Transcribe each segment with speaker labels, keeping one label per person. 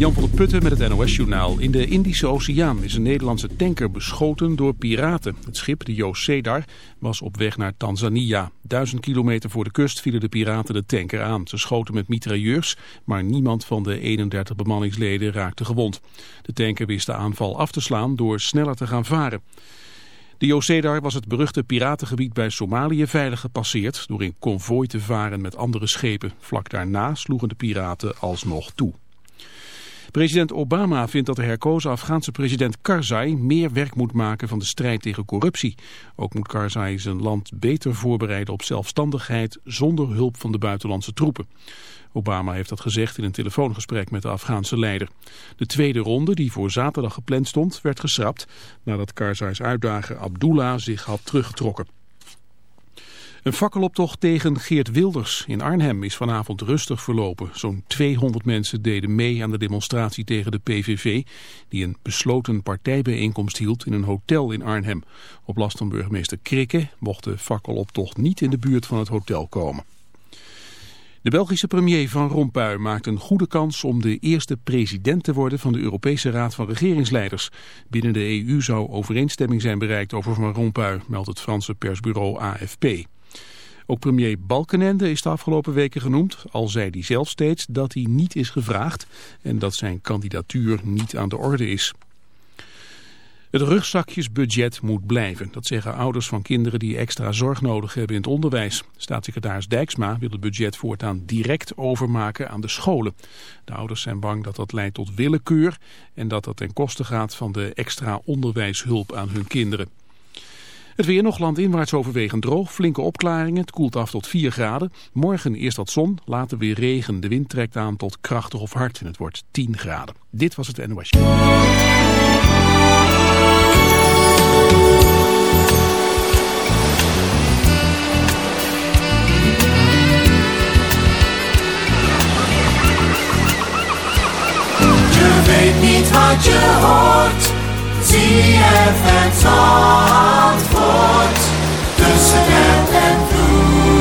Speaker 1: Jan van der Putten met het NOS-journaal. In de Indische Oceaan is een Nederlandse tanker beschoten door piraten. Het schip, de Joost Sedar, was op weg naar Tanzania. Duizend kilometer voor de kust vielen de piraten de tanker aan. Ze schoten met mitrailleurs, maar niemand van de 31 bemanningsleden raakte gewond. De tanker wist de aanval af te slaan door sneller te gaan varen. De Joost Sedar was het beruchte piratengebied bij Somalië veilig gepasseerd... door in konvooi te varen met andere schepen. Vlak daarna sloegen de piraten alsnog toe. President Obama vindt dat de herkozen Afghaanse president Karzai meer werk moet maken van de strijd tegen corruptie. Ook moet Karzai zijn land beter voorbereiden op zelfstandigheid zonder hulp van de buitenlandse troepen. Obama heeft dat gezegd in een telefoongesprek met de Afghaanse leider. De tweede ronde, die voor zaterdag gepland stond, werd geschrapt nadat Karzais uitdager Abdullah zich had teruggetrokken. Een fakkeloptocht tegen Geert Wilders in Arnhem is vanavond rustig verlopen. Zo'n 200 mensen deden mee aan de demonstratie tegen de PVV... die een besloten partijbijeenkomst hield in een hotel in Arnhem. Op last van burgemeester Krikke mocht de fakkeloptocht niet in de buurt van het hotel komen. De Belgische premier Van Rompuy maakt een goede kans om de eerste president te worden van de Europese Raad van Regeringsleiders. Binnen de EU zou overeenstemming zijn bereikt over Van Rompuy, meldt het Franse persbureau AFP. Ook premier Balkenende is de afgelopen weken genoemd, al zei hij zelf steeds dat hij niet is gevraagd en dat zijn kandidatuur niet aan de orde is. Het rugzakjesbudget moet blijven. Dat zeggen ouders van kinderen die extra zorg nodig hebben in het onderwijs. Staatssecretaris Dijksma wil het budget voortaan direct overmaken aan de scholen. De ouders zijn bang dat dat leidt tot willekeur en dat dat ten koste gaat van de extra onderwijshulp aan hun kinderen. Het weer nog landinwaarts overwegend droog, flinke opklaringen, het koelt af tot 4 graden. Morgen eerst wat zon, later weer regen. De wind trekt aan tot krachtig of hard en het wordt 10 graden. Dit was het NOS.
Speaker 2: Je weet niet wat je hoort. ZFM Zandvoort. Tussen het en vloed.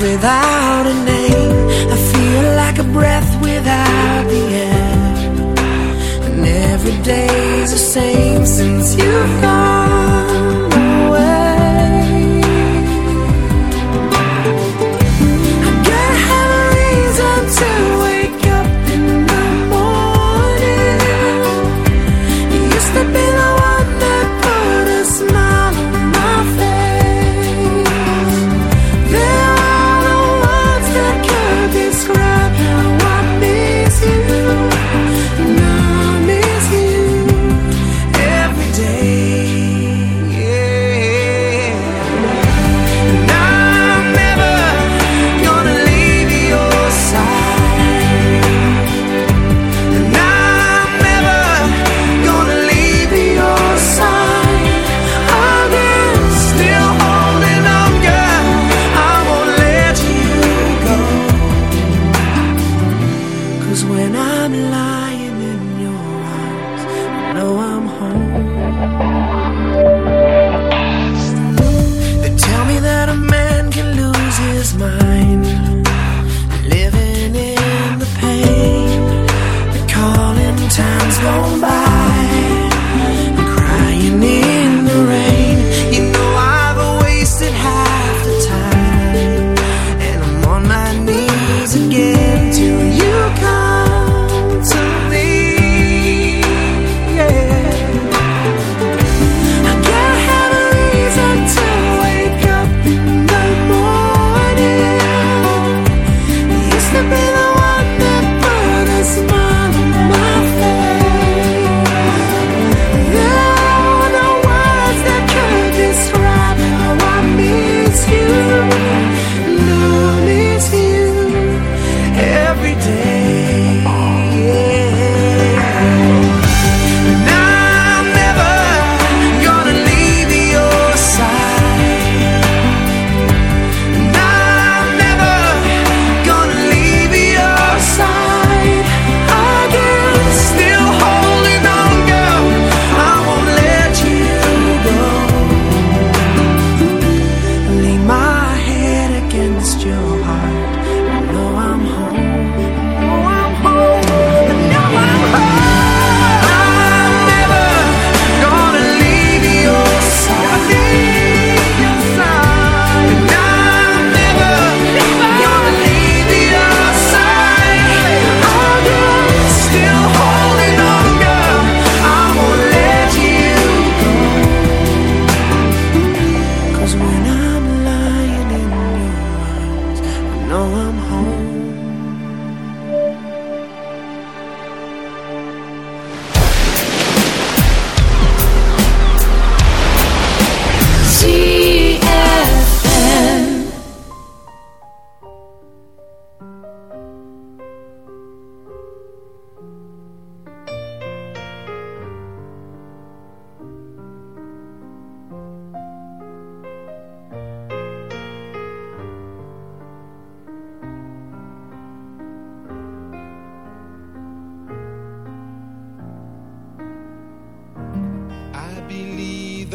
Speaker 3: without a name. I feel like a breath without the air. And every day's the same since you've gone.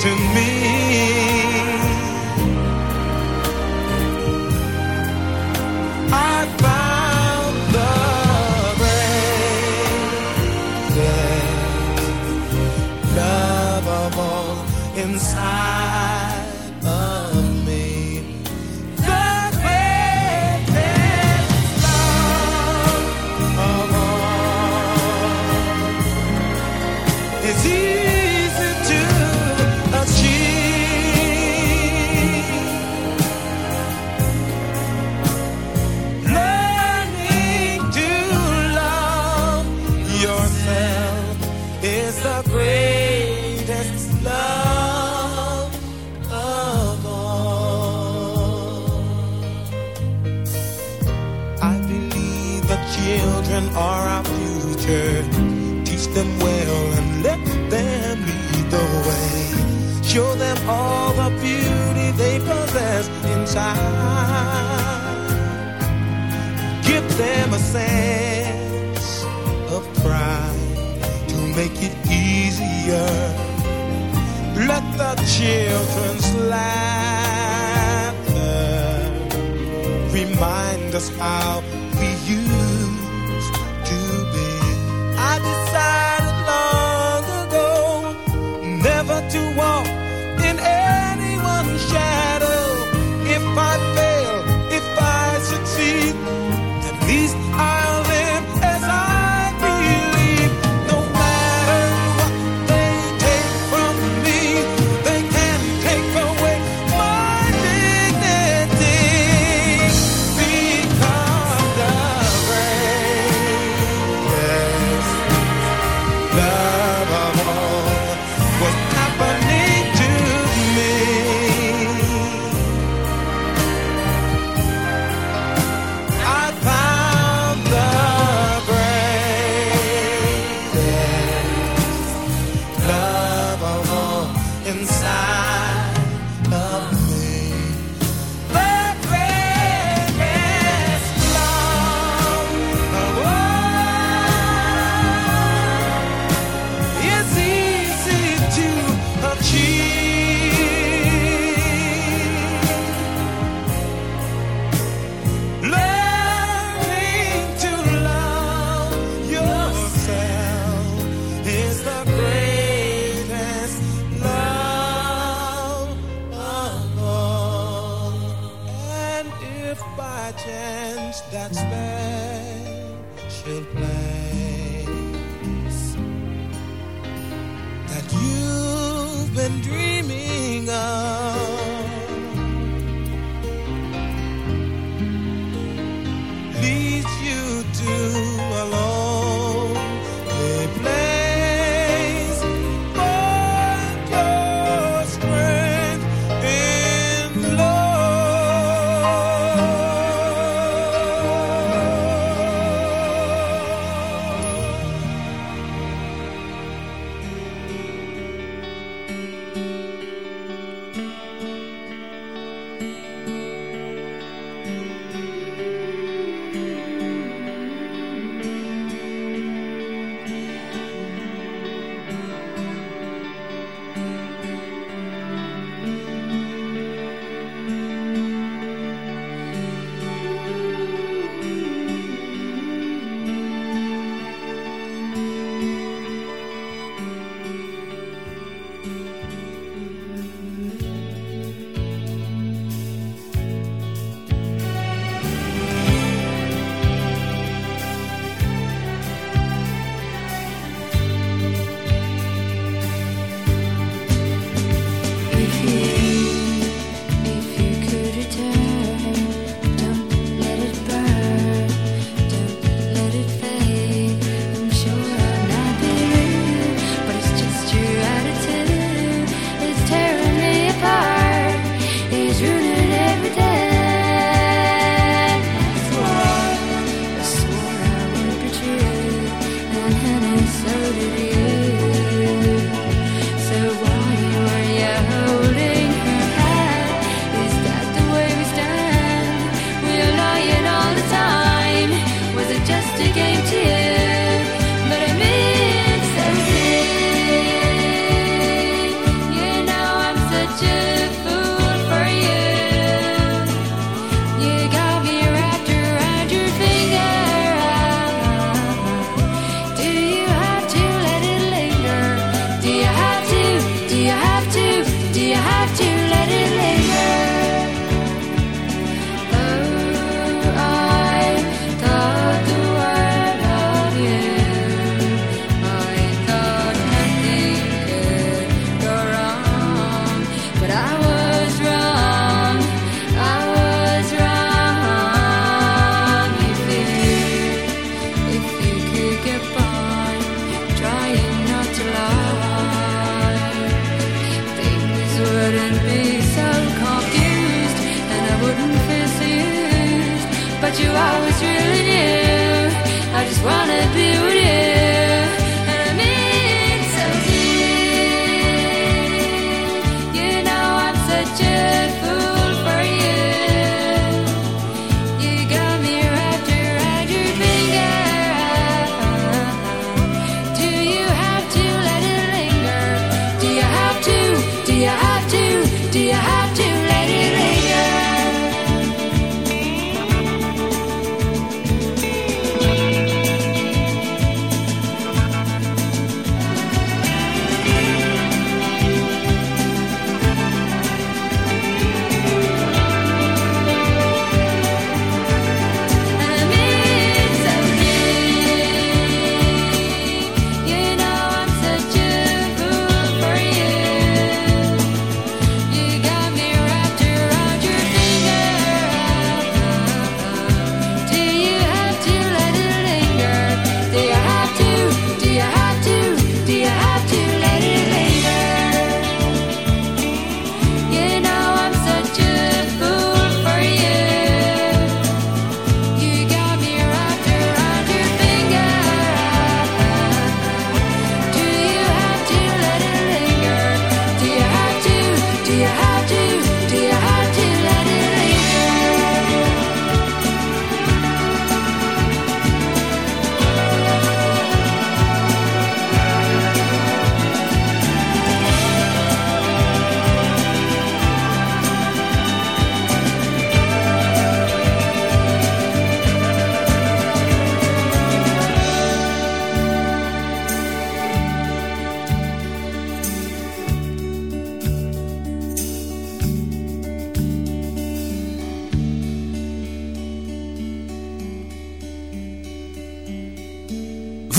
Speaker 4: to me. children's laughter. Remind us how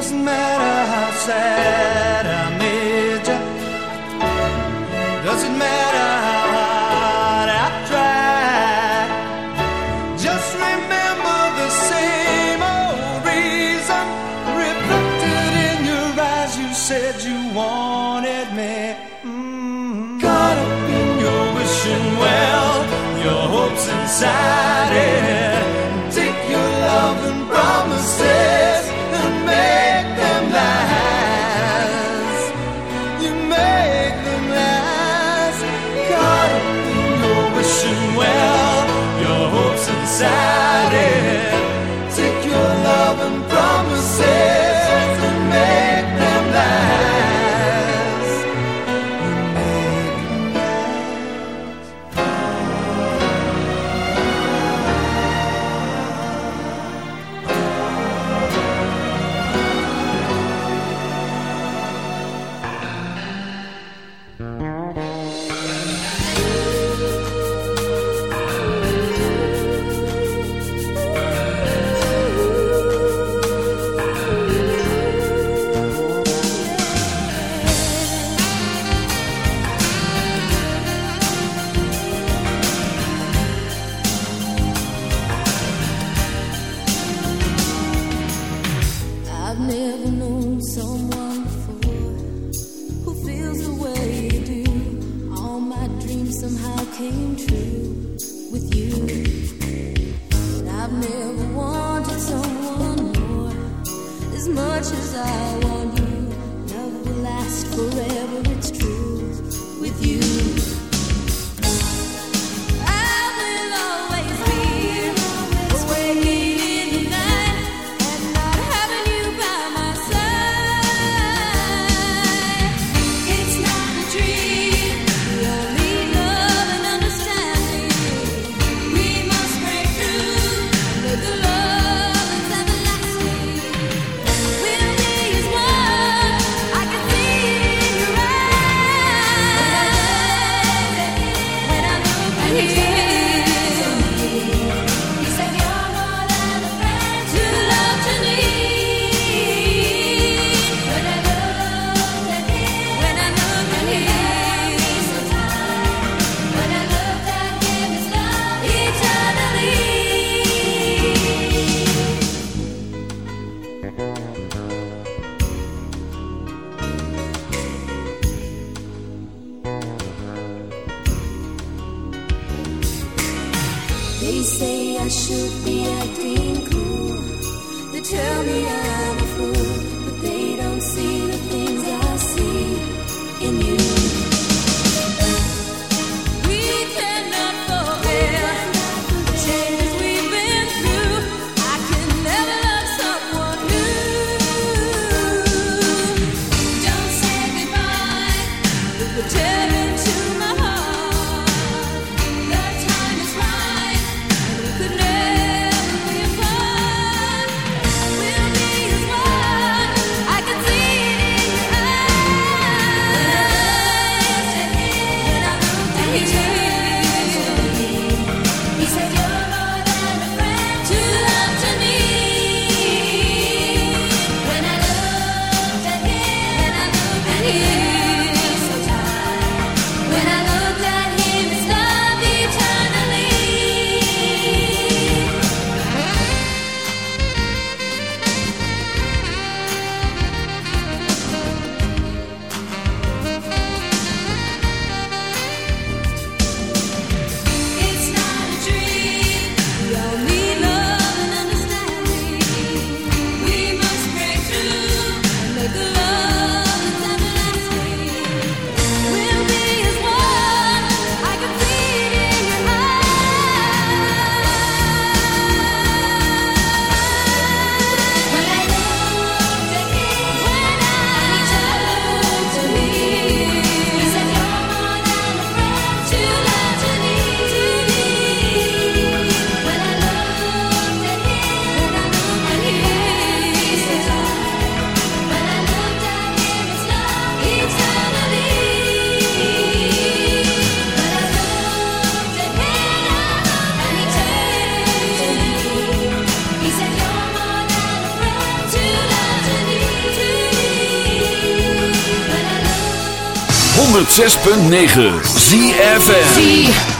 Speaker 4: doesn't matter how sad I made ya. Doesn't matter how hard I tried. Just remember the same old reason reflected in your eyes. You said you wanted me. Mm-hmm. Caught up in your wishing well, your hopes inside.
Speaker 5: Hopes
Speaker 6: 106.9
Speaker 3: ZFN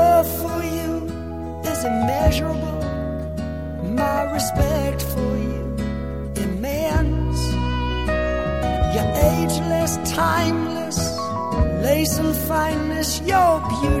Speaker 3: fineness, your beauty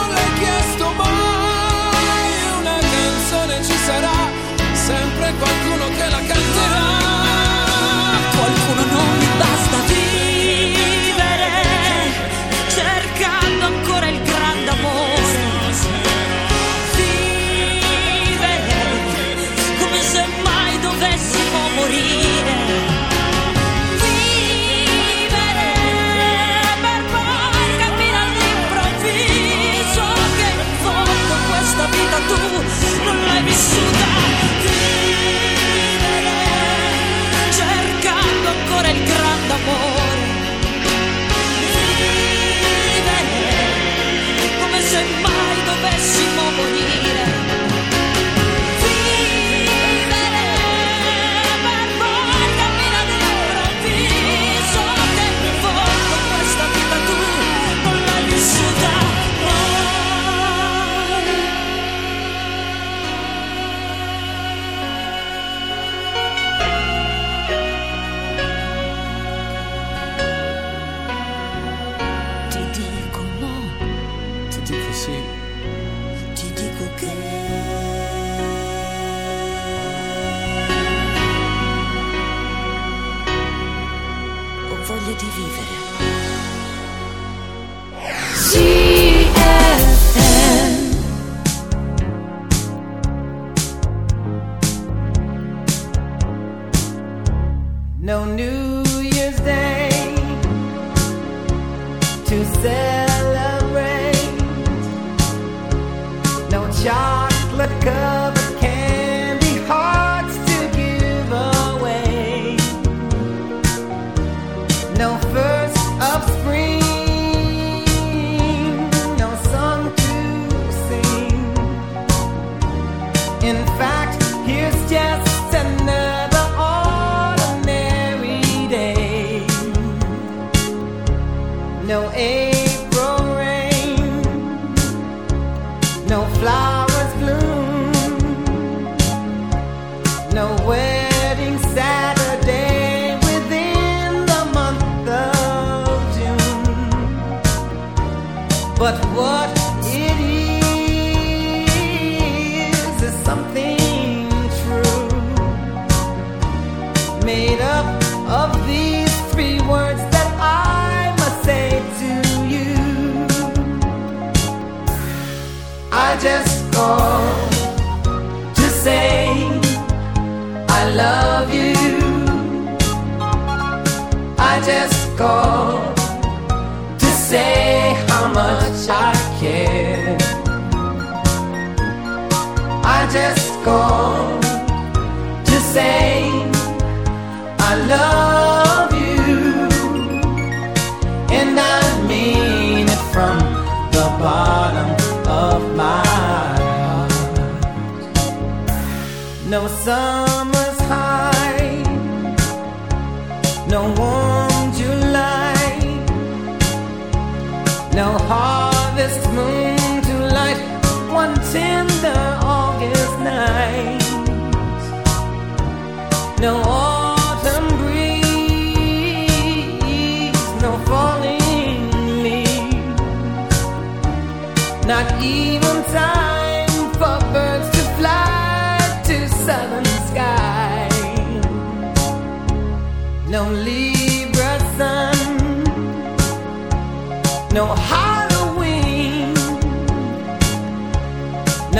Speaker 4: conozco alguno que la
Speaker 7: calle.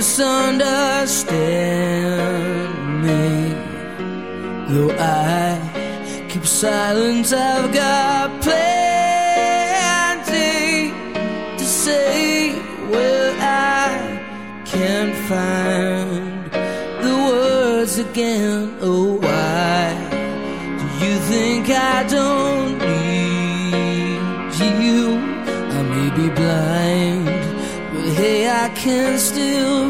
Speaker 8: misunderstand me. Though I keep silence, I've got plenty to say. Well, I can't find the words again. Oh, why do you think I don't need you? I may be blind, but hey, I can still.